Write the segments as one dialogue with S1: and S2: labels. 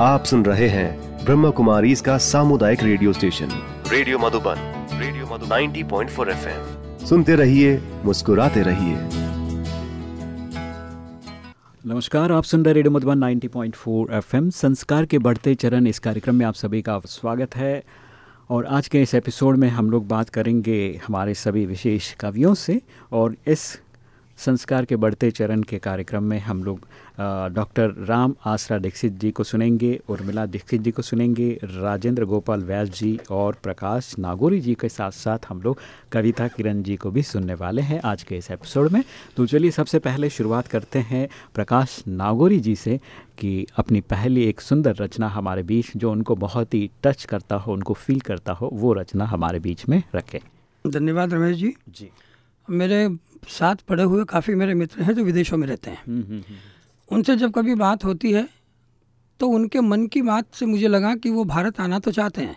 S1: आप सुन रहे हैं ब्रह्म कुमारी इसका सामुदायिक radio station. Radio Madhuban radio Madhu 90.4 FM. सुनते रहिए मुस्कुराते रहिए।
S2: नमस्कार आप सुन रहे रेडियो मधुबन 90.4 एफएम। संस्कार के बढ़ते चरण इस कार्यक्रम में आप सभी का स्वागत है। और आज के इस एपिसोड में हम लोग बात करेंगे हमारे सभी विशेष कवियों से और इस संस्कार के बढ़ते चरण के कार्यक्रम में हम लोग डॉक्टर राम आसरा दीक्षित जी को सुनेंगे उर्मिला दीक्षित जी को सुनेंगे राजेंद्र गोपाल व्यास जी और प्रकाश नागोरी जी के साथ साथ हम लोग कविता किरण जी को भी सुनने वाले हैं आज के इस एपिसोड में। तो चलिए सबसे पहले शुरुआत करते हैं प्रकाश नागोरी जी से कि अपनी पहली एक सुंदर रचना हमारे बीच जो उनको बहुत ही टच करता हो उनको फील करता हो वो रचना हमारे बीच में रखें।
S3: धन्यवाद रमेश जी।
S2: जी।
S3: मेरे साथ पढ़े हुए काफ़ी मेरे मित्र हैं जो विदेशों में रहते हैं। हम्म, हम्म, हम्म, उनसे जब कभी बात होती है तो उनके मन की बात से मुझे लगा कि वो भारत आना तो चाहते हैं।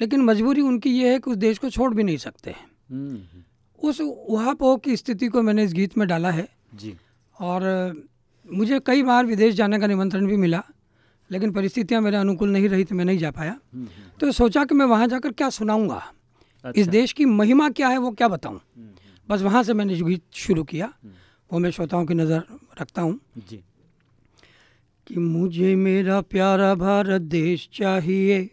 S3: लेकिन मजबूरी उनकी ये है कि उस देश को छोड़ भी नहीं सकते हैं। उस वहाँ की स्थिति को मैंने इस गीत में डाला है।
S2: जी।
S3: और मुझे कई बार विदेश जाने का निमंत्रण भी मिला लेकिन परिस्थितियाँ मेरे अनुकूल नहीं रही तो मैं नहीं जा पाया। तो सोचा कि मैं वहाँ जाकर क्या सुनाऊँगा? अच्छा। इस देश की महिमा क्या है वो क्या बताऊँ? बस वहाँ से मैंने जो गीत शुरू किया वो मैं श्रोताओं की नज़र रखता हूँ।
S2: जी।
S3: कि मुझे मेरा प्यारा भारत देश चाहिए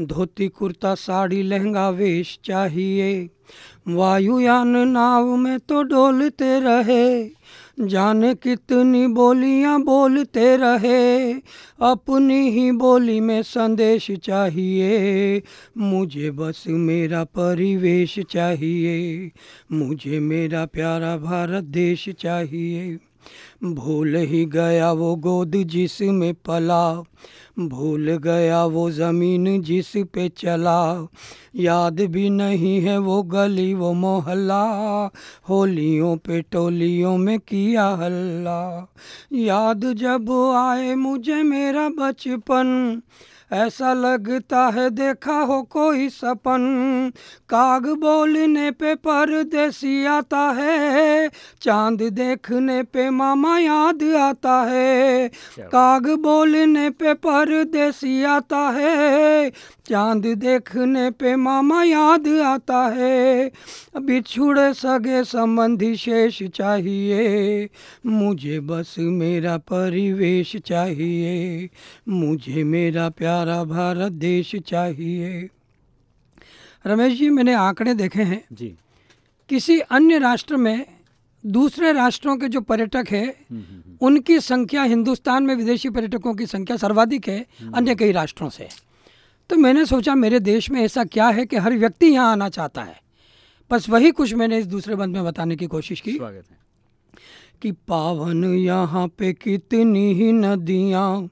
S3: धोती कुर्ता साड़ी लहंगा वेश चाहिए। वायुयान नाव में तो डोलते रहे जाने कितनी बोलियाँ बोलते रहे, अपनी ही बोली में संदेश चाहिए। मुझे बस मेरा परिवेश चाहिए, मुझे मेरा प्यारा भारत देश चाहिए। भूल ही गया वो गोद जिसमें पला, भूल गया वो ज़मीन जिस पे चला। याद भी नहीं है वो गली, वो मोहल्ला, होलियों पे टोलियों में किया हल्ला। याद जब आए मुझे मेरा बचपन ऐसा लगता है देखा हो कोई सपन। काग बोलने पे परदेसी आता है चाँद देखने पे मामा याद आता है। काग बोलने पे परदेसी आता है चाँद देखने पे मामा याद आता है। बिछुड़े सगे संबंधी शेष चाहिए। मुझे बस मेरा परिवेश चाहिए। मुझे मेरा प्यारा भारत देश चाहिए। रमेश जी मैंने आंकड़े देखे हैं।
S2: जी।
S3: किसी अन्य राष्ट्र में दूसरे राष्ट्रों के जो पर्यटक है हम्म, हम्म, हम्म। उनकी संख्या हिंदुस्तान में विदेशी पर्यटकों की संख्या सर्वाधिक है अन्य कई राष्ट्रों से। तो मैंने सोचा मेरे देश में ऐसा क्या है कि हर व्यक्ति यहाँ आना चाहता है? बस वही कुछ मैंने इस दूसरे बंद में बताने की कोशिश की। स्वागत है। कि पावन यहाँ पे कितनी ही नदियाँ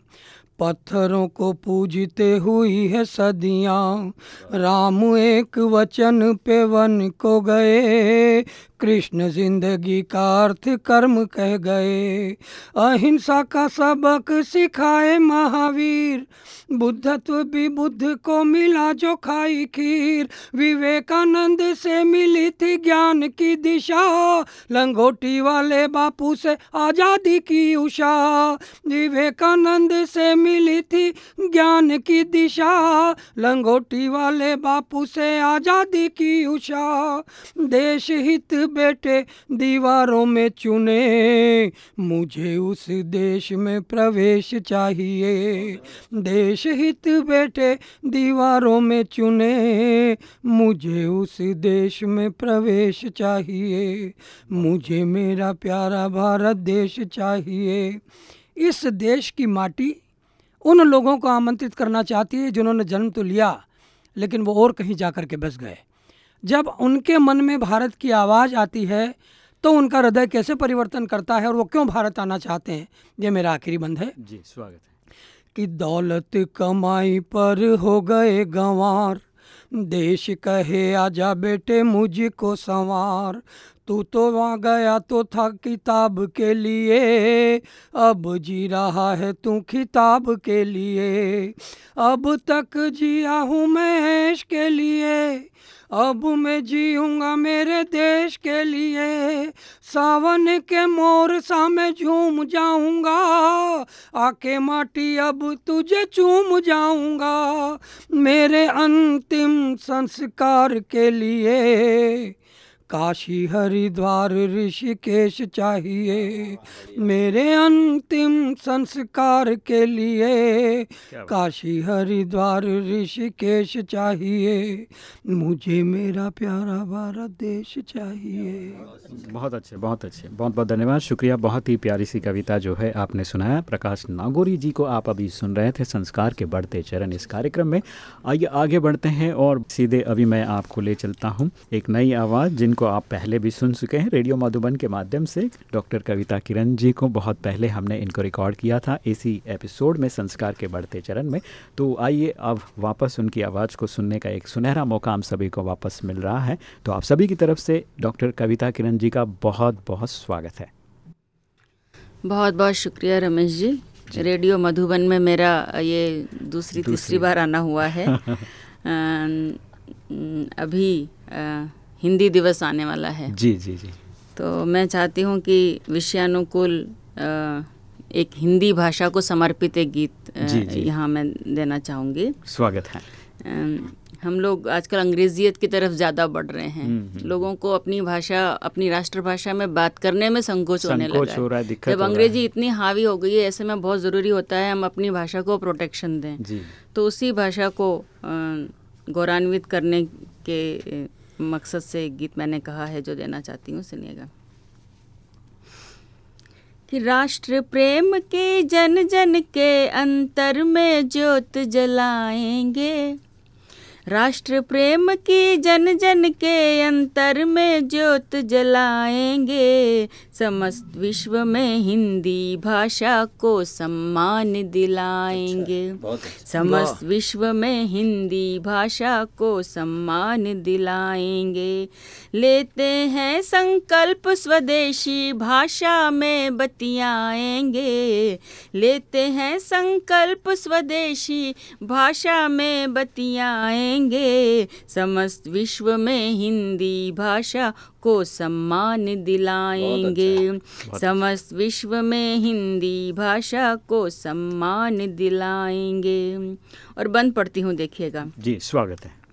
S3: पत्थरों को पूजते हुई है सदियाँ। राम एक वचन पे वन को गए कृष्ण ज़िंदगी का अर्थ कर्म कह गए। अहिंसा का सबक सिखाए महावीर। बुद्धत्व भी बुद्ध को मिला जो खाई खीर। विवेकानंद से मिली थी ज्ञान की दिशा। लंगोटी वाले बापू से आज़ादी की उषा। विवेकानंद से मिली थी ज्ञान की दिशा, लंगोटी वाले बापू से आज़ादी की उषा। देश हित बेटे दीवारों में चुने, मुझे उस देश में प्रवेश चाहिए। देश हित बेटे दीवारों में चुने, मुझे उस देश में प्रवेश चाहिए। मुझे मेरा प्यारा भारत देश चाहिए। इस देश की माटी उन लोगों को आमंत्रित करना चाहती है जिन्होंने जन्म तो लिया लेकिन वो और कहीं जा कर के बस गए। जब उनके मन में भारत की आवाज़ आती है तो उनका हृदय कैसे परिवर्तन करता है और वो क्यों भारत आना चाहते हैं? ये मेरा आखिरी बंद है।
S2: जी स्वागत है।
S3: कि दौलत कमाई पर हो गए गंवार देश कहे आजा बेटे मुझको संवार। तू तो वहाँ गया तो था किताब के लिए। अब जी रहा है तू किताब के लिए। अब तक जिया हूँ मैं के लिए। अब मैं जीऊँगा मेरे देश के लिए। सावन के मोर सा मैं झूम जाऊँगा। आके माटी अब तुझे चूम जाऊँगा। मेरे अंतिम संस्कार के लिए। काशी हरिद्वार ऋषिकेश चाहिए। मेरे अंतिम संस्कार के लिए काशी हरिद्वार ऋषिकेश चाहिए। मुझे मेरा प्यारा भारत देश चाहिए।
S2: बहुत अच्छे बहुत अच्छे बहुत बहुत धन्यवाद। शुक्रिया बहुत ही प्यारी सी कविता जो है आपने सुनाया। प्रकाश नागोरी जी को आप अभी सुन रहे थे संस्कार के बढ़ते चरण। इस कार्यक्रम में आइए आगे बढ़ते हैं और सीधे अभी मैं आपको ले चलता हूँ एक नई आवाज़ जिनको को आप पहले भी सुन चुके हैं रेडियो मधुबन के माध्यम से। डॉक्टर कविता किरण जी को बहुत पहले हमने इनको रिकॉर्ड किया था इसी एपिसोड में संस्कार के बढ़ते चरण में। तो आइए अब वापस उनकी आवाज़ को सुनने का एक सुनहरा मौका हम सभी को वापस मिल रहा है। तो आप सभी की तरफ़ से डॉक्टर कविता किरण जी का बहुत बहुत स्वागत है।
S4: बहुत बहुत शुक्रिया रमेश जी। रेडियो मधुबन में मेरा ये दूसरी, दूसरी। तीसरी बार आना हुआ है। अभी आ, हिंदी दिवस आने वाला है।
S2: जी जी जी।
S4: तो मैं चाहती हूँ कि विषयानुकूल एक हिंदी भाषा को समर्पित एक गीत यहाँ मैं देना चाहूँगी।
S2: स्वागत है।
S4: हम लोग आजकल अंग्रेजियत की तरफ़ ज़्यादा बढ़ रहे हैं। हम्म, हम्म। लोगों को अपनी भाषा अपनी राष्ट्रभाषा में बात करने में संकोच होने लगा
S2: हो। रहा है
S4: जब अंग्रेज़ी इतनी हावी हो गई है ऐसे में बहुत ज़रूरी होता है हम अपनी भाषा को प्रोटेक्शन दें।
S2: जी।
S4: तो उसी भाषा को गौरवान्वित करने के मकसद से एक गीत मैंने कहा है, जो देना चाहती हूँ, सुनिएगा। कि राष्ट्र प्रेम के जन जन के अंतर में ज्योत जलाएँगे। राष्ट्र प्रेम की जन जन के अंतर में ज्योत जलाएँगे। समस्त विश्व में हिंदी भाषा को सम्मान दिलाएँगे। अच्छा, समस्त विश्व में हिंदी भाषा को सम्मान दिलाएँगे। लेते हैं संकल्प स्वदेशी भाषा में बतियाएँगे। लेते हैं संकल्प स्वदेशी भाषा में बतियाएँगे करेंगे समस्त विश्व में हिंदी भाषा को सम्मान दिलाएँगे। अच्छा। समस्त विश्व में हिंदी भाषा को सम्मान दिलाएँगे। और बंद पढ़ती हूँ देखिएगा।
S2: जी स्वागत है।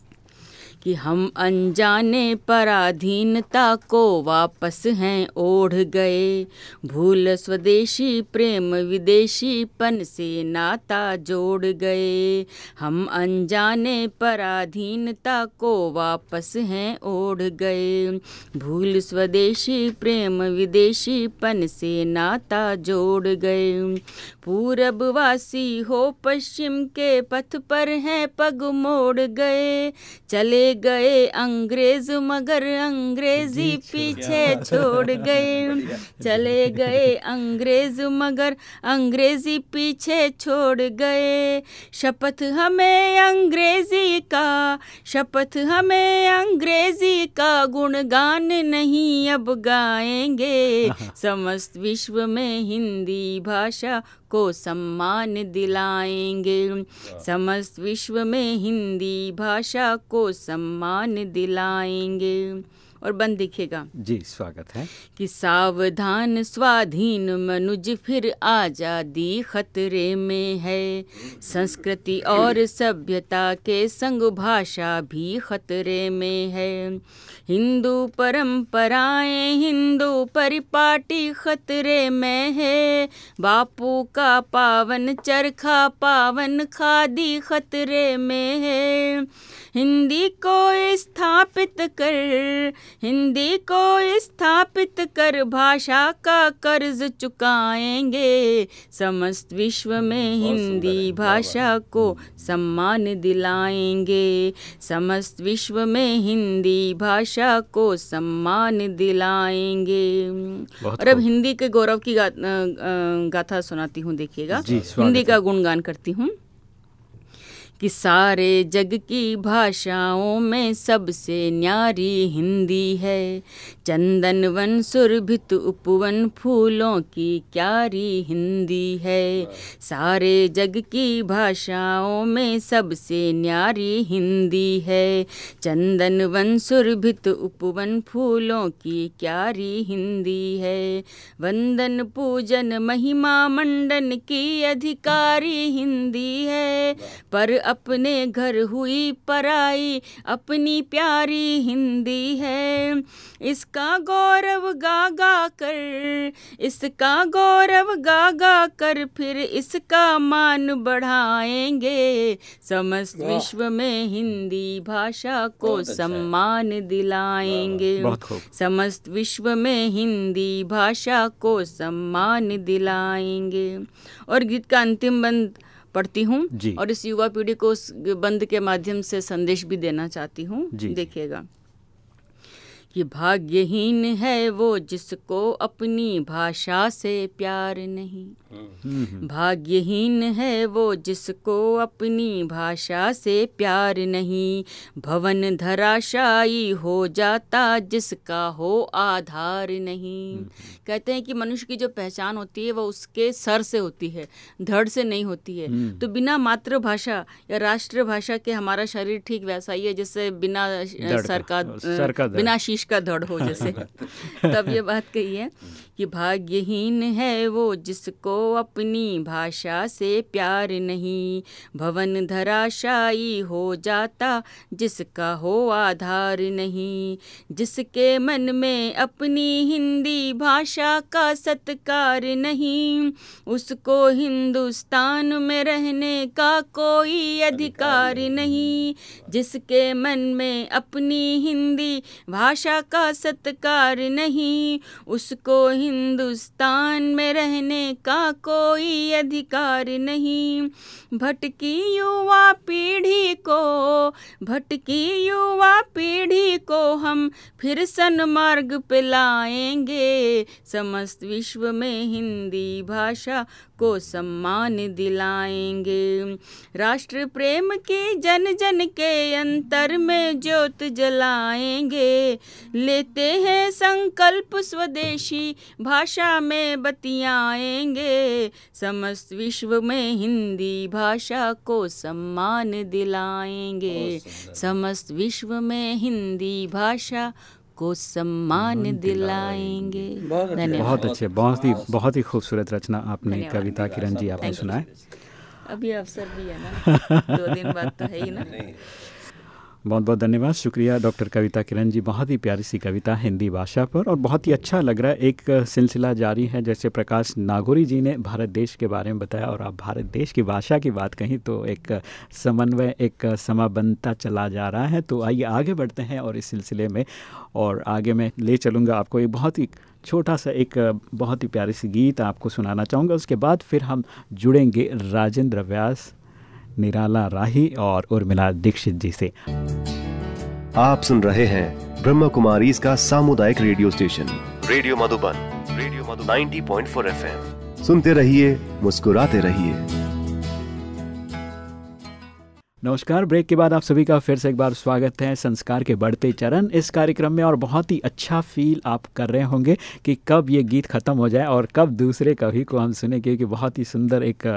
S4: कि हम अनजाने पराधीनता को वापस हैं, ओढ़ गए। भूल स्वदेशी प्रेम विदेशी पन से नाता जोड़ गए। हम अनजाने पराधीनता को वापस हैं, ओढ़ गए। भूल स्वदेशी प्रेम विदेशी पन से नाता जोड़ गए। पूरबवासी हो पश्चिम के पथ पर हैं, पग मोड़ गए। चले गए अंग्रेज़ मगर अंग्रेज़ी पीछे छोड़ गए। चले गए अंग्रेज़ मगर अंग्रेज़ी पीछे छोड़ गए। शपथ हमें अंग्रेज़ी का शपथ हमें अंग्रेज़ी का। गुणगान नहीं अब गाएँगे। समस्त विश्व में हिंदी भाषा को सम्मान दिलाएँगे। समस्त विश्व में हिंदी भाषा को सम्मान दिलाएँगे। और बंद दिखेगा।
S2: जी स्वागत है।
S4: कि सावधान स्वाधीन मनुज फिर आज़ादी खतरे में है। संस्कृति और सभ्यता के संग भाषा भी खतरे में है। हिंदू परंपराएँ हिंदू परिपाटी खतरे में है। बापू का पावन चरखा पावन खादी खतरे में है। हिंदी को स्थापित कर हिंदी को स्थापित कर भाषा का कर्ज चुकाएँगे। समस्त विश्व में हिंदी भाषा को सम्मान दिलाएँगे। समस्त विश्व में हिंदी भाषा को सम्मान दिलाएँगे। और अब हिंदी के गौरव की गा, गाथा सुनाती हूँ देखिएगा। हिंदी का गुणगान करती हूँ। कि सारे जग की भाषाओं में सबसे न्यारी हिंदी है। चंदन वन सुरभित उपवन फूलों की क्यारी हिंदी है। सारे जग की भाषाओं में सबसे न्यारी हिंदी है। चंदन वन सुरभित उपवन फूलों की क्यारी हिंदी है। वंदन पूजन महिमा मंडन की अधिकारी हिंदी है। पर अपने घर हुई पराई, अपनी प्यारी हिंदी है। इसका गौरव गा गा कर इसका गौरव गा गा कर फिर इसका मान बढ़ाएँगे। समस्त विश्व में हिंदी भाषा को अच्छा सम्मान दिलाएँगे। समस्त विश्व में हिंदी भाषा को सम्मान दिलाएँगे। और गीत का अंतिम बंद पढ़ती हूँ और इस युवा पीढ़ी को उस बंद के माध्यम से संदेश भी देना चाहती हूँ। देखिएगा। कि भाग्यहीन है वो जिसको अपनी भाषा से प्यार नहीं हम्म। भाग्यहीन है वो जिसको अपनी भाषा से प्यार नहीं भवन धराशायी हो जाता जिसका हो आधार नहीं हम्म। कहते हैं कि मनुष्य की जो पहचान होती है वो उसके सर से होती है धड़ से नहीं होती है हम्म। तो बिना मातृभाषा या राष्ट्रभाषा के हमारा शरीर ठीक वैसा ही है जिससे बिना सर का बिना शीश का धड़ हो जैसे। तब ये बात कही है कि भाग्यहीन है वो जिसको अपनी भाषा से प्यार नहीं भवन धराशायी हो जाता जिसका हो आधार नहीं जिसके मन में अपनी हिंदी भाषा का सत्कार नहीं उसको हिंदुस्तान में रहने का कोई अधिकार नहीं जिसके मन में अपनी हिंदी भाषा का सत्कार नहीं। उसको हिंदुस्तान में रहने का कोई अधिकार नहीं। भटकी युवा पीढ़ी को, भटकी युवा पीढ़ी को हम फिर सन्मार्ग पे लाएँगे। समस्त विश्व में हिंदी भाषा को सम्मान दिलाएँगे। राष्ट्र प्रेम की जन जन के अंतर में ज्योत जलाएँगे। लेते हैं संकल्प स्वदेशी। भाषा में बतियाएँगे। समस्त विश्व में हिंदी भाषा को सम्मान दिलाएँगे। समस्त विश्व में हिंदी भाषा को सम्मान दिलाएँगे।
S2: बहुत अच्छे बहुत ही बहुत ही खूबसूरत रचना आपने कविता किरण जी आपने सुनाए
S4: अभी अवसर भी है ना। दो दिन बाद तो है ही ना।
S2: बहुत बहुत धन्यवाद। शुक्रिया, डॉक्टर कविता किरण जी। बहुत ही प्यारी सी कविता हिंदी भाषा पर और बहुत ही अच्छा लग रहा है। एक सिलसिला जारी है, जैसे प्रकाश नागोरी जी ने भारत देश के बारे में बताया और आप भारत देश की भाषा की बात कहीं तो एक समन्वय, एक समा बनता चला जा रहा है। तो आइए आगे बढ़ते हैं और इस सिलसिले में और आगे मैं ले चलूँगा आपको एक बहुत ही छोटा सा एक बहुत ही प्यारी सी गीत आपको सुनाना चाहूँगा। उसके बाद फिर हम जुड़ेंगे राजेंद्र व्यास निराला राही और उर्मिला दीक्षित जी से।
S1: आप सुन रहे हैं ब्रह्म कुमारी इसका सामुदायिक radio station, radio Madhuban, radio Madhu 90.4 FM. सुनते रहिए, मुस्कुराते रहिए।
S2: नमस्कार, ब्रेक के बाद आप सभी का फिर से एक बार स्वागत है संस्कार के बढ़ते चरण। इस कार्यक्रम में और बहुत ही अच्छा फील आप कर रहे होंगे कि कब ये गीत ख़त्म हो जाए और कब दूसरे कवि को हम सुने क्योंकि बहुत ही सुंदर एक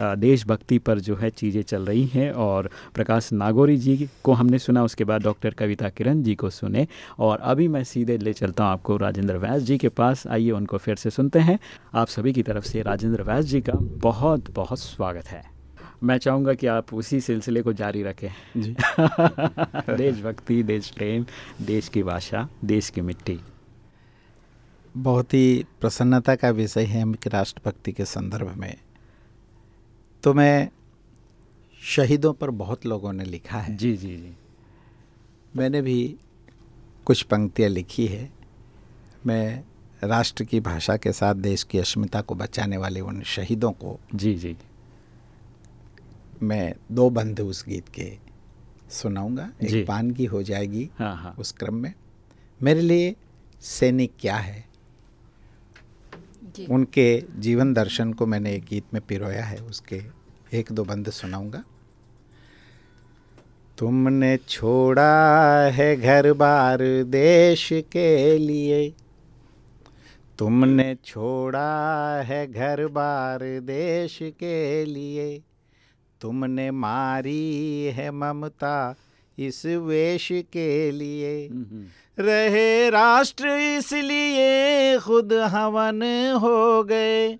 S2: देशभक्ति पर जो है चीज़ें चल रही हैं और प्रकाश नागौरी जी को हमने सुना, उसके बाद डॉक्टर कविता किरण जी को सुने और अभी मैं सीधे ले चलता हूँ आपको राजेंद्र व्यास जी के पास। आइए उनको फिर से सुनते हैं। आप सभी की तरफ़ से राजेंद्र व्यास जी का बहुत बहुत स्वागत है। मैं चाहूँगा कि आप उसी सिलसिले को जारी रखें। जी। देशभक्ति देश प्रेम देश की भाषा देश की मिट्टी।
S5: बहुत ही प्रसन्नता का विषय है राष्ट्रभक्ति के संदर्भ में। तो मैं शहीदों पर बहुत लोगों ने लिखा है।
S2: जी जी जी।
S5: मैंने भी कुछ पंक्तियाँ लिखी है। मैं राष्ट्र की भाषा के साथ देश की अस्मिता को बचाने वाले उन शहीदों को
S2: जी जी।
S5: मैं दो बंद उस गीत के सुनाऊँगा। एक पान की हो जाएगी
S2: हाँ हाँ।
S5: उस क्रम में। मेरे लिए सैनिक क्या है? उनके जीवन दर्शन को मैंने एक गीत में पिरोया है उसके एक दो बंद सुनाऊँगा। तुमने छोड़ा है घर बार देश के लिए। तुमने छोड़ा है घर बार देश के लिए। तुमने मारी है ममता इस वेश के लिए। रहे राष्ट्र इसलिए खुद हवन हो गए।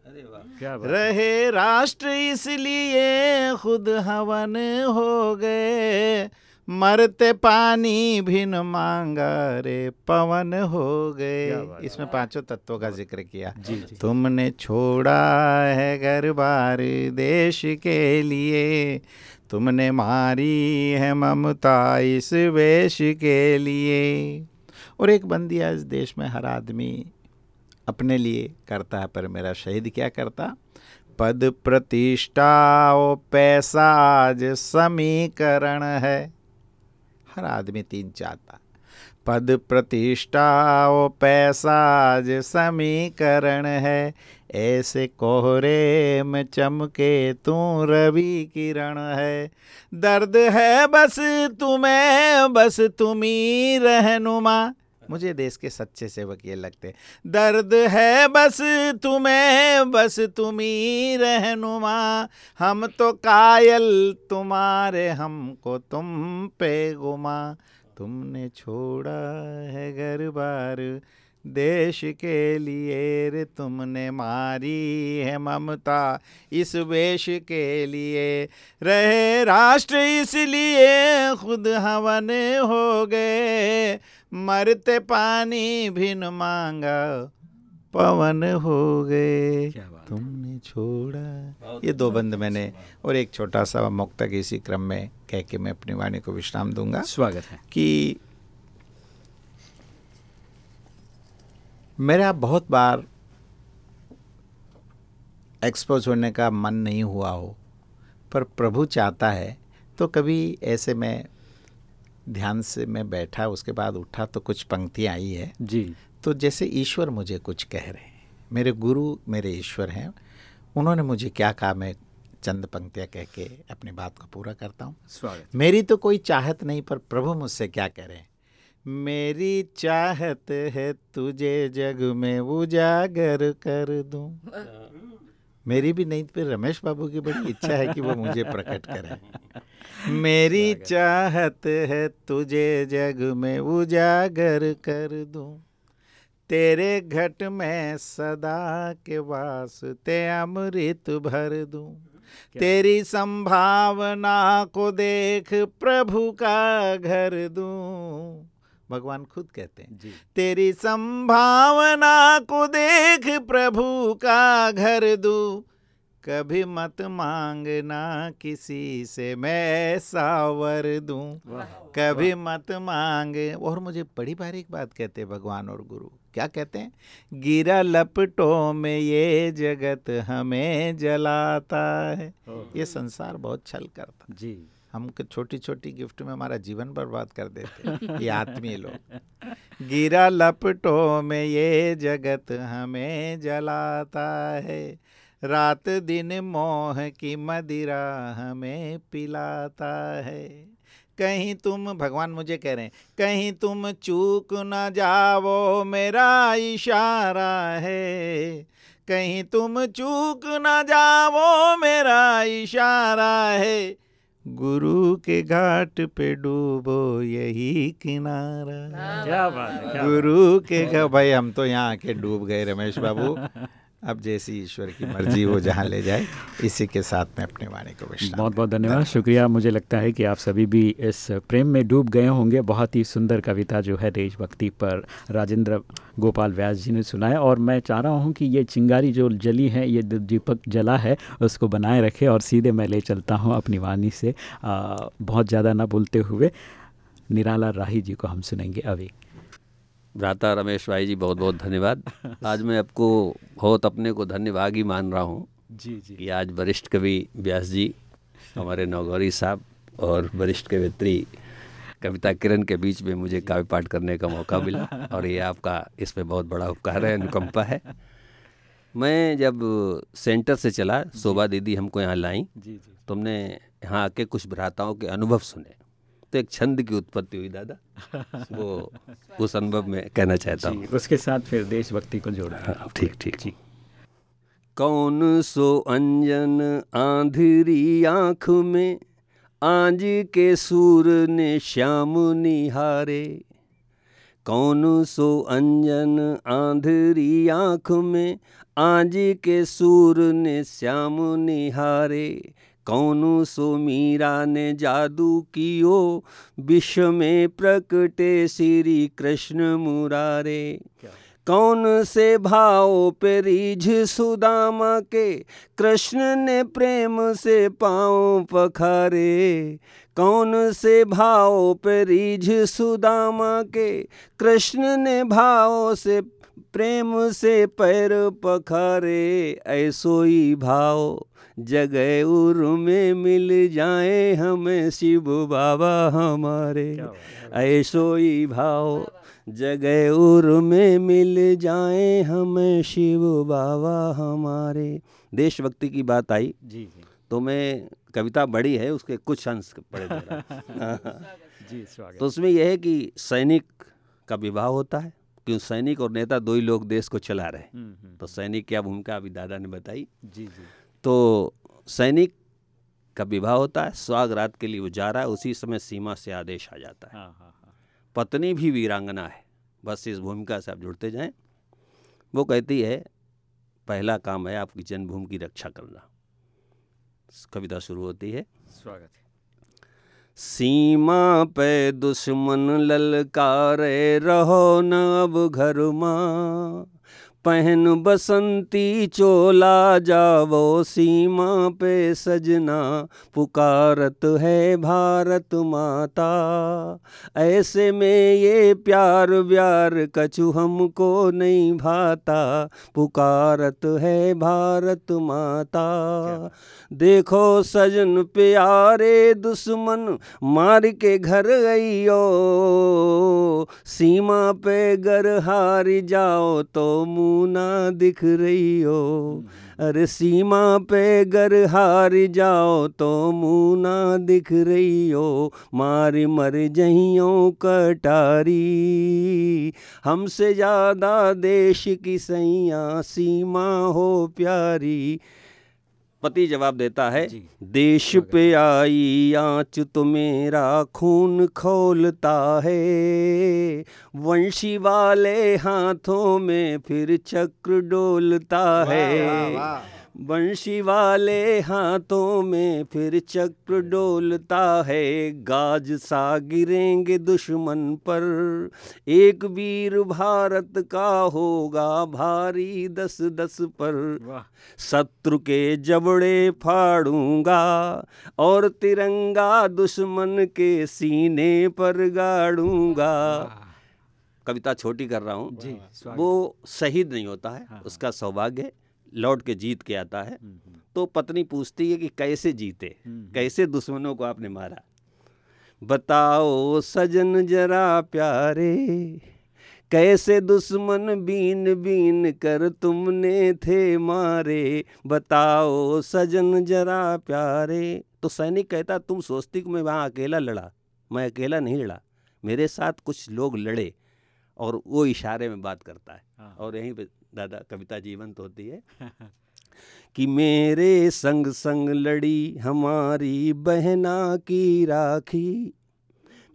S5: रहे राष्ट्र इसलिए खुद हवन हो गए। मरते पानी भी न मांगा रे पवन हो गए। इसमें पाँचों तत्वों का ज़िक्र किया।
S2: जी जी।
S5: तुमने छोड़ा है घर बार देश के लिए। तुमने मारी है ममता इस वेश के लिए। और एक बंदिया इस देश में हर आदमी अपने लिए करता है पर मेरा शहीद क्या करता? पद प्रतिष्ठा ओ पैसा आज समीकरण है। हर आदमी तीन चाहता। पद प्रतिष्ठा ओ पैसा आज समीकरण है। ऐसे कोहरे में चमके तू रवि किरण है। दर्द है बस तुम्हें बस तुम्हें रहनुमा। मुझे देश के सच्चे सेवक ये लगते दर्द है बस तुम्हें, बस तुम्ही रहनुमा। हम तो कायल, तुम्हारे हमको तुम पे गुमा। तुमने छोड़ा है घर बार, देश के लिए रे तुमने मारी है ममता। इस वेश के लिए रहे राष्ट्र, इसलिए खुद हवन हो गए। मरते पानी भी न मांगा पवन हो गए। तुमने छोड़ा। ये दो बंद मैंने और एक छोटा सा मुक्तक इसी क्रम में कह के मैं अपनी वाणी को विश्राम दूँगा
S2: स्वागत है।
S5: कि मेरा बहुत बार एक्सपोज होने का मन नहीं हुआ हो पर प्रभु चाहता है तो कभी ऐसे में ध्यान से मैं बैठा उसके बाद उठा तो कुछ पंक्तियाँ आई है।
S2: जी।
S5: तो जैसे ईश्वर मुझे कुछ कह रहे हैं मेरे गुरु मेरे ईश्वर हैं उन्होंने मुझे क्या कहा मैं चंद पंक्तियाँ कह के अपनी बात को पूरा करता हूँ।
S2: स्वागत।
S5: मेरी तो कोई चाहत नहीं पर प्रभु मुझसे क्या कह रहे हैं? मेरी चाहत है तुझे जग में उजागर कर दूँ। मेरी भी नहीं फिर रमेश बाबू की बड़ी इच्छा है कि वो मुझे प्रकट करें। मेरी चाहत है तुझे जग में उजागर कर दूँ। तेरे घट में सदा के वास्ते अमृत भर दूँ। तेरी संभावना को देख प्रभु का घर दूँ। भगवान खुद कहते हैं। तेरी संभावना को देख प्रभु का घर दू। कभी मत मांगना किसी से मैं सावर दूँ। कभी मत मांग। और मुझे बड़ी बारीक बात कहते हैं भगवान और गुरु। क्या कहते हैं? गिरा लपटों में ये जगत हमें जलाता है। ये संसार बहुत छल करता
S2: जी।
S5: हम छोटी छोटी गिफ्ट में हमारा जीवन बर्बाद कर देते ये आत्मीय लोग। गिरा लपटों में ये जगत हमें जलाता है। रात दिन मोह की मदिरा हमें पिलाता है। कहीं तुम भगवान मुझे कह रहे हैं कहीं तुम चूक न जाओ मेरा इशारा है। कहीं तुम चूक न जाओ मेरा इशारा है। गुरु के घाट पे डूबो यही किनारा।
S2: क्या बात
S5: गुरु के घाट भाई हम तो यहाँ आके डूब गए रमेश बाबू। अब जैसी ईश्वर की मर्ज़ी वो जहाँ ले जाए इसी के साथ मैं अपने वाणी को विश्राम
S2: बहुत बहुत धन्यवाद। शुक्रिया। मुझे लगता है कि आप सभी भी इस प्रेम में डूब गए होंगे। बहुत ही सुंदर कविता जो है देशभक्ति पर राजेंद्र गोपाल व्यास जी ने सुनाया और मैं चाह रहा हूँ कि ये चिंगारी जो जली है ये दीपक जला है उसको बनाए रखे और सीधे मैं ले चलता हूँ अपनी वाणी से। आ, बहुत ज़्यादा ना बोलते हुए निराला राही जी को हम सुनेंगे अभी।
S6: भ्राता रमेश भाई जी बहुत बहुत धन्यवाद। आज मैं आपको बहुत अपने को धन्यवाद ही मान रहा हूँ
S2: जी जी।
S6: कि आज वरिष्ठ कवि व्यास जी हमारे नौगौरी साहब और वरिष्ठ कवित्री कविता किरण के बीच में मुझे काव्य पाठ करने का मौका मिला और ये आपका इसमें बहुत बड़ा उपकार है अनुकंपा है। मैं जब सेंटर से चला शोभा दीदी हमको यहाँ लाई
S2: जी जी
S6: तुमने यहाँ आके कुछ भ्राताओं के अनुभव सुने। तो एक छंद की उत्पत्ति हुई दादा। वो उस अनुभव में कहना चाहता हूँ।
S2: उसके साथ फिर देशभक्ति को जोड़
S6: हाँ, ठीक ठीक। जी। कौन सो अंजन आंधरी आँख में आंज के सूर ने श्याम निहारे? कौन सो अंजन आंधरी आँख में आंज के सूर ने श्याम निहारे? कौन सो मीरा ने जादू कियो? विश्व में प्रकटे श्री कृष्ण मुरारे। कौन से भाव पे रीझ सुदामा के? कृष्ण ने प्रेम से पाँव पखारे। कौन से भाव पे रीझ सुदामा के? कृष्ण ने भाव से प्रेम से पैर पखारे। ऐसो ही भाव। जगह उर में मिल जाए हमें शिव बाबा हमारे। ऐसो ही भाव जगह उर में मिल जाए हमें शिव बाबा हमारे। देशभक्ति की बात आई।
S2: जी जी।
S6: तो मैं कविता बड़ी है उसके कुछ अंश पढ़े
S2: जी स्वागत।
S6: तो उसमें यह है कि सैनिक का विवाह होता है क्यों सैनिक और नेता दो ही लोग देश को चला रहे हैं।
S2: हम्म, हम्म,
S6: तो सैनिक क्या भूमिका अभी दादा ने बताई?
S2: जी जी।
S6: तो सैनिक का विवाह होता है स्वागरात के लिए वो जा रहा है उसी समय सीमा से आदेश आ जाता है।
S2: हाँ हाँ हाँ।
S6: पत्नी भी वीरांगना है बस इस भूमिका से आप जुड़ते जाएँ। वो कहती है पहला काम है आपकी जन्मभूमि की रक्षा करना। कविता शुरू होती है।
S2: स्वागत है।
S6: सीमा पे दुश्मन ललकारे रहो न अब घर माँ पहन बसंती चोला जावो सीमा पे सजना पुकारत है भारत माता। ऐसे में ये प्यार व्यार कछु हमको नहीं भाता पुकारत है भारत माता। देखो सजन प्यारे दुश्मन मार के घर अइयो सीमा पे गर हार जाओ तो मुँह ना दिख रही हो। अरे सीमा पे गर हार जाओ तो मुँह ना दिख रही हो। मार मर जहियों कटारी। हमसे ज़्यादा देश की सैया सीमा हो प्यारी। पति जवाब देता है देश पे आई आँच तो मेरा खून खोलता है वंशी वाले हाथों में फिर चक्र डोलता है। वंशी वाले हाथों में फिर चक्र डोलता है गाज सा गिरेंगे दुश्मन पर। एक वीर भारत का होगा भारी दस दस पर। शत्रु के जबड़े फाड़ूँगा और तिरंगा दुश्मन के सीने पर गाड़ूँगा। कविता छोटी कर रहा हूँ। वो शहीद नहीं होता है
S2: हाँ,
S6: उसका सौभाग्य लौट के जीत के आता है।
S2: हम्म, हम्म,
S6: तो पत्नी पूछती है कि कैसे जीते?
S2: हम्म,
S6: कैसे दुश्मनों को आपने मारा? बताओ सजन जरा प्यारे कैसे दुश्मन बीन बीन कर तुमने थे मारे? बताओ सजन जरा प्यारे। तो सैनिक कहता तुम सोचती कि मैं वहाँ अकेला लड़ा? मैं अकेला नहीं लड़ा। मेरे साथ कुछ लोग लड़े और वो इशारे में बात करता है
S2: हाँ।
S6: और यहीं पे दादा, कविता जीवंत होती है। कि मेरे संग संग लड़ी हमारी बहना की राखी,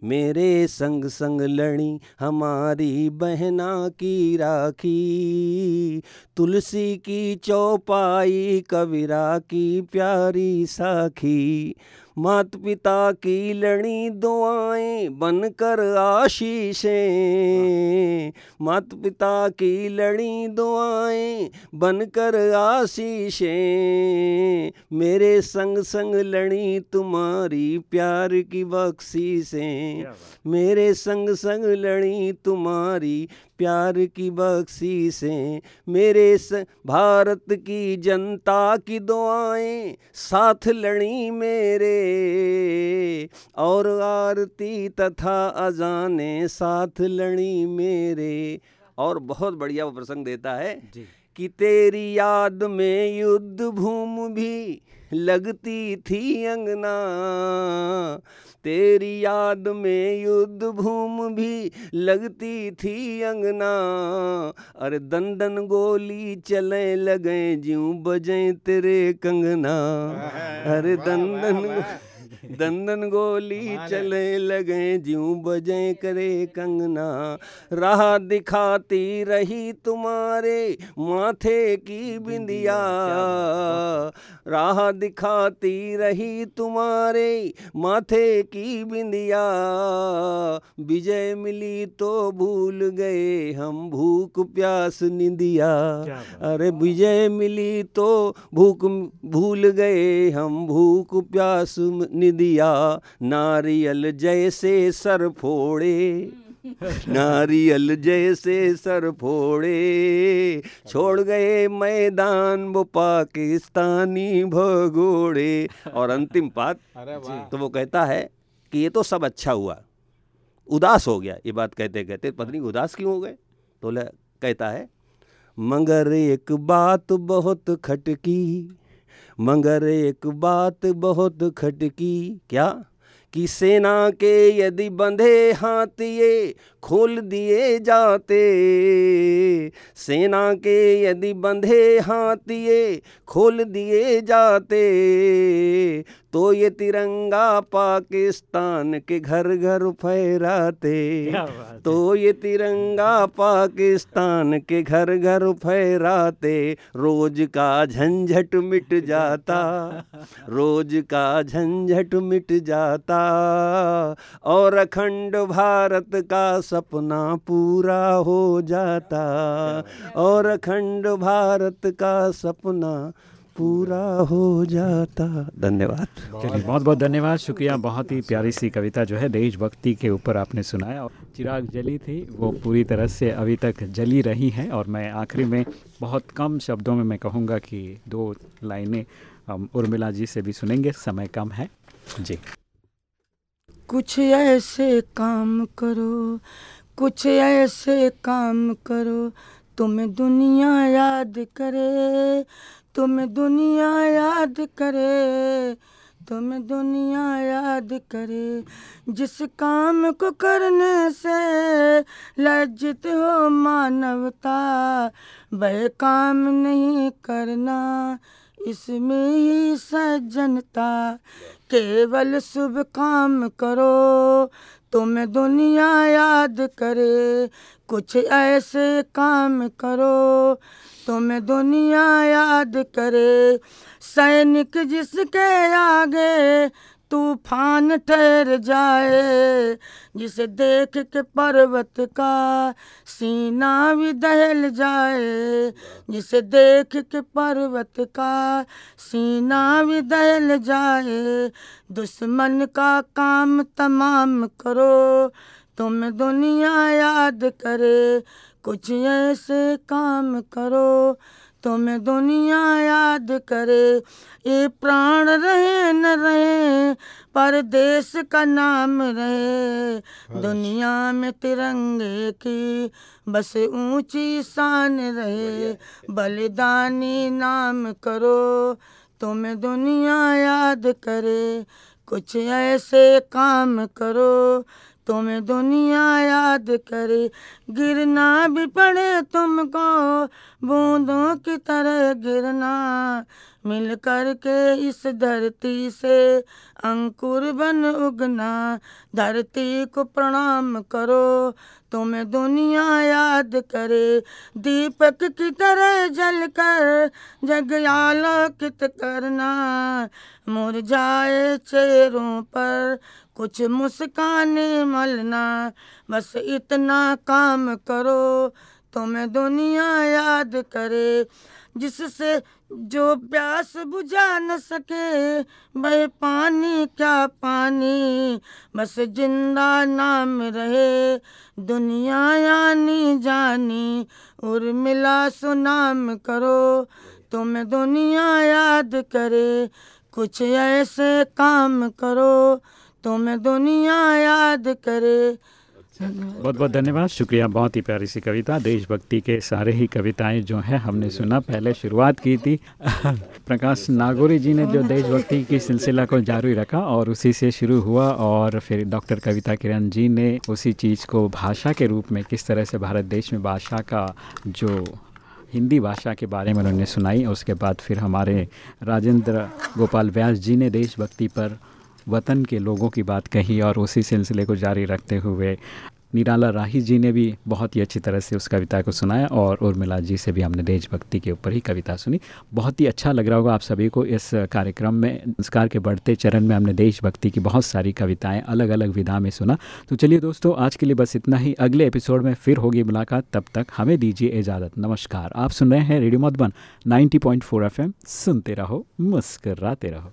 S6: मेरे संग संग लड़ी हमारी बहना की राखी, तुलसी की चौपाई, कविरा की प्यारी साखी मात पिता की लड़ी दुआएँ बनकर आशीषें मात पिता की लड़ी दुआएँ बनकर आशीषें मेरे संग संग लड़ी तुम्हारी प्यार की बख्शीशें
S2: क्या बात
S6: मेरे संग संग लड़ी तुम्हारी प्यार की बख्शीशें मेरे स भारत की जनता की दुआएँ साथ लड़ी मेरे। और आरती तथा अजाने साथ लड़ी मेरे। और बहुत बढ़िया वो प्रसंग देता है कि तेरी याद में युद्ध भूमि भी लगती थी अंगना। तेरी याद में युद्ध भूमि भी लगती थी अंगना। अरे दंदन गोली चले लगे ज्यों बजे तेरे कंगना। अरे दंदन दंदन गोली चले लगे ज्यों बजे करे कंगना। राह दिखाती रही तुम्हारे माथे की बिंदिया। राह दिखाती रही तुम्हारे माथे की बिंदिया। विजय मिली तो भूल गए हम भूख प्यास निंदिया। अरे विजय मिली तो भूख भूल गए हम भूख प्यास निदिया। नारियल जैसे सर फोड़े। नारियल जैसे सर फोड़े। छोड़ गए मैदान वो पाकिस्तानी भगोड़े। और अंतिम पात तो वो कहता है कि ये तो सब अच्छा हुआ। उदास हो गया ये बात कहते कहते। पत्नी उदास क्यों हो गए? तो कहता है मगर एक बात बहुत खटकी मगर एक बात बहुत खटकी क्या? कि सेना के यदि बंधे हाथ ये खोल दिए जाते। सेना के यदि बंधे हाथिए खोल दिए जाते। तो ये तिरंगा पाकिस्तान के घर घर फहराते तो ये तिरंगा पाकिस्तान के घर घर फहराते। रोज का झंझट मिट जाता रोज का झंझट मिट जाता। और अखंड भारत का सपना पूरा हो जाता। और अखंड भारत का सपना पूरा हो जाता। धन्यवाद।
S2: चलिए बहुत बहुत धन्यवाद। शुक्रिया, बहुत ही प्यारी सी कविता जो है देशभक्ति के ऊपर आपने सुनाया। और चिराग जली थी, वो पूरी तरह से अभी तक जली रही हैं। और मैं आखिरी में बहुत कम शब्दों में मैं कहूँगा कि दो लाइनें उर्मिला जी से भी सुनेंगे। समय कम है। जी।
S7: कुछ ऐसे काम करो, कुछ ऐसे काम करो, तुम्हें दुनिया याद करे, तुम्हें दुनिया याद करे, तुम्हें दुनिया याद करे। जिस काम को करने से लज्जित हो मानवता, वह काम नहीं करना। इसमें ही सज्जनता, केवल शुभ काम करो। तुम दुनिया याद करे, कुछ ऐसे काम करो। तुम दुनिया याद करे, सैनिक जिसके आगे तूफ़ान ठहर जाए, जिसे देख के पर्वत का सीना भी दहल जाए, जिसे देख के पर्वत का सीना भी दहल जाए। दुश्मन का काम तमाम करो, तुम दुनिया याद करे, कुछ ऐसे काम करो तुम्हें तो दुनिया याद करे ये प्राण रहे न रहे पर देश का नाम रहे। दुनिया में तिरंगे की बस ऊँची शान रहे। बलिदानी नाम करो तुम्हें दुनिया याद करे। कुछ ऐसे काम करो तुम्हें दुनिया याद करे, गिरना भी पड़े तुमको, बूंदों की तरह गिरना मिल कर के इस धरती से अंकुर बन उगना, धरती को प्रणाम करो, तुम्हें दुनिया याद करे, दीपक की तरह जल कर जग आलोकित करना, मुरझाए चेहरों पर कुछ मुस्काने मलना, बस इतना काम करो, तुम्हें दुनिया याद करे। जिससे जो प्यास बुझा न सके वह पानी, क्या पानी? बस ज़िंदा नाम रहे, दुनिया यानी जानी। और मिला सुनाम करो, तुम्हें दुनिया याद करे। कुछ ऐसे काम करो तुम्हें दुनिया याद करे।
S2: बहुत बहुत धन्यवाद। शुक्रिया, बहुत ही प्यारी सी कविता। देशभक्ति के सारे ही कविताएँ जो हैं, हमने सुना। पहले शुरुआत की थी। प्रकाश नागोरी जी ने जो देशभक्ति की सिलसिला को जारी रखा और उसी से शुरू हुआ और फिर डॉक्टर कविता किरण जी ने उसी चीज़ को भाषा के रूप में किस तरह से भारत देश में भाषा का जो हिंदी भाषा के बारे में उन्होंने सुनाई, उसके बाद फिर हमारे राजेंद्र गोपाल व्यास जी ने देशभक्ति पर वतन के लोगों की बात कही और उसी सिलसिले को जारी रखते हुए निराला राही जी ने भी बहुत ही अच्छी तरह से उस कविता को सुनाया और उर्मिला जी से भी हमने देशभक्ति के ऊपर ही कविता सुनी। बहुत ही अच्छा लग रहा होगा आप सभी को इस कार्यक्रम में, संस्कार के बढ़ते चरण में हमने देशभक्ति की बहुत सारी कविताएँ अलग अलग विधा में सुना। तो चलिए दोस्तों, आज के लिए बस इतना ही। अगले एपिसोड में फिर होगी मुलाकात। तब तक हमें दीजिए इजाज़त। नमस्कार। आप सुन रहे हैं रेडियो मधुबन नाइन्टी पॉइंट सुनते रहो, मुस्कराते रहो।